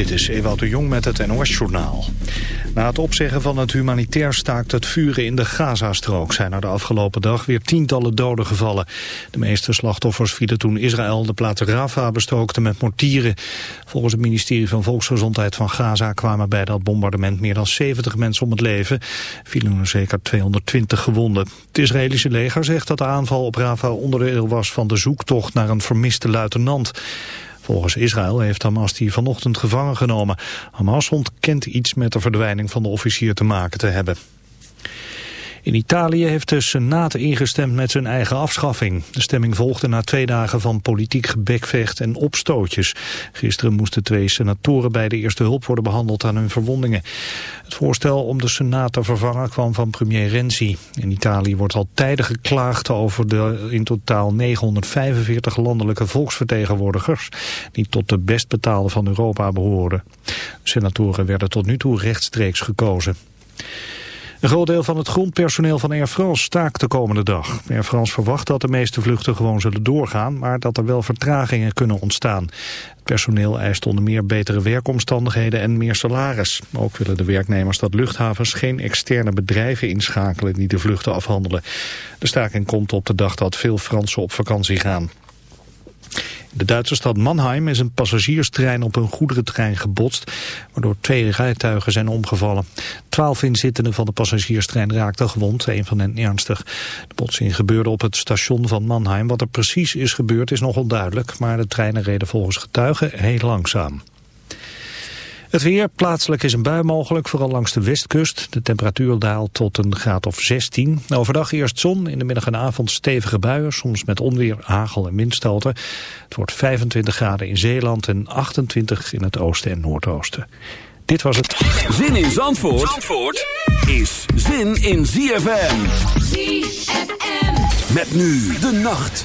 Dit is Ewout de Jong met het NOS-journaal. Na het opzeggen van het humanitair staakt het vuren in de Gazastrook... zijn er de afgelopen dag weer tientallen doden gevallen. De meeste slachtoffers vielen toen Israël de plaats Rafah bestookte met mortieren. Volgens het ministerie van Volksgezondheid van Gaza... kwamen bij dat bombardement meer dan 70 mensen om het leven. Vielen er zeker 220 gewonden. Het Israëlische leger zegt dat de aanval op Rafah onderdeel was... van de zoektocht naar een vermiste luitenant... Volgens Israël heeft Hamas die vanochtend gevangen genomen. Hamas ontkent iets met de verdwijning van de officier te maken te hebben. In Italië heeft de Senaat ingestemd met zijn eigen afschaffing. De stemming volgde na twee dagen van politiek gebekvecht en opstootjes. Gisteren moesten twee senatoren bij de eerste hulp worden behandeld aan hun verwondingen. Het voorstel om de Senaat te vervangen kwam van premier Renzi. In Italië wordt al tijden geklaagd over de in totaal 945 landelijke volksvertegenwoordigers... die tot de best betaalde van Europa behoren. senatoren werden tot nu toe rechtstreeks gekozen. Een groot deel van het grondpersoneel van Air France staakt de komende dag. Air France verwacht dat de meeste vluchten gewoon zullen doorgaan, maar dat er wel vertragingen kunnen ontstaan. Het personeel eist onder meer betere werkomstandigheden en meer salaris. Ook willen de werknemers dat luchthavens geen externe bedrijven inschakelen die de vluchten afhandelen. De staking komt op de dag dat veel Fransen op vakantie gaan. De Duitse stad Mannheim is een passagierstrein op een goederentrein gebotst, waardoor twee rijtuigen zijn omgevallen. Twaalf inzittenden van de passagierstrein raakten gewond, een van hen ernstig. De botsing gebeurde op het station van Mannheim. Wat er precies is gebeurd is nog onduidelijk, maar de treinen reden volgens getuigen heel langzaam. Het weer, plaatselijk is een bui mogelijk, vooral langs de westkust. De temperatuur daalt tot een graad of 16. Overdag eerst zon, in de middag en avond stevige buien, soms met onweer, hagel en windstoten. Het wordt 25 graden in Zeeland en 28 in het oosten en noordoosten. Dit was het. Zin in Zandvoort, Zandvoort is zin in ZFM. ZFM. Met nu de nacht.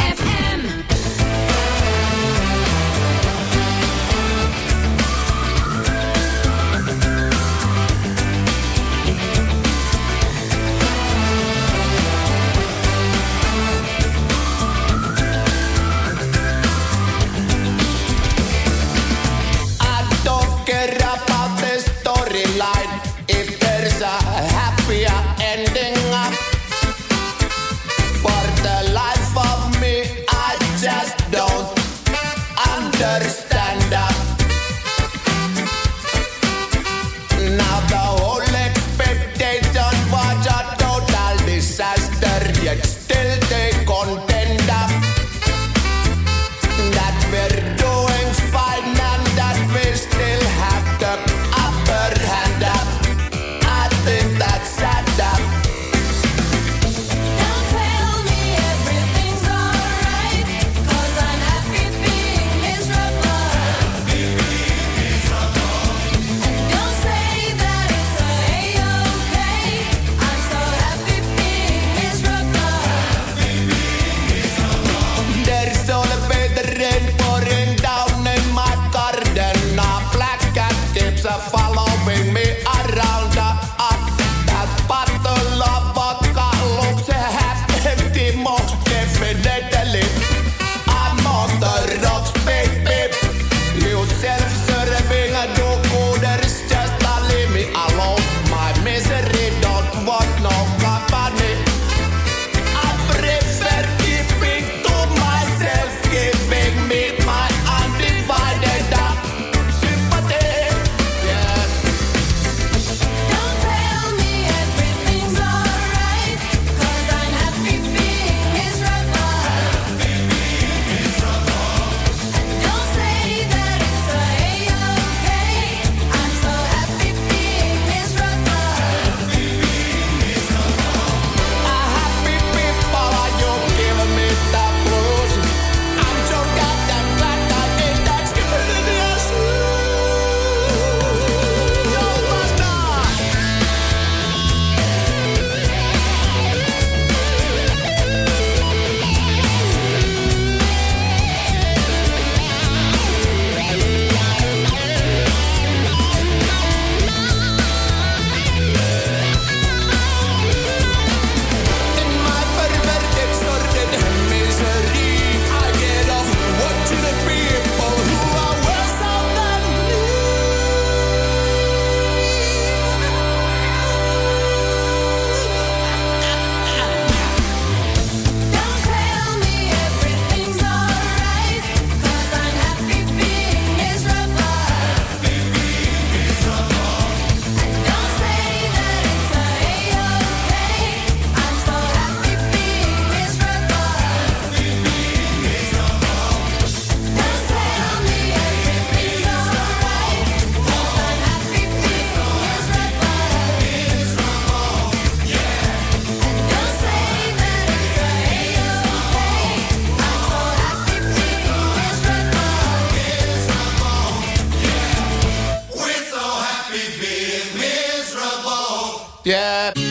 yeah.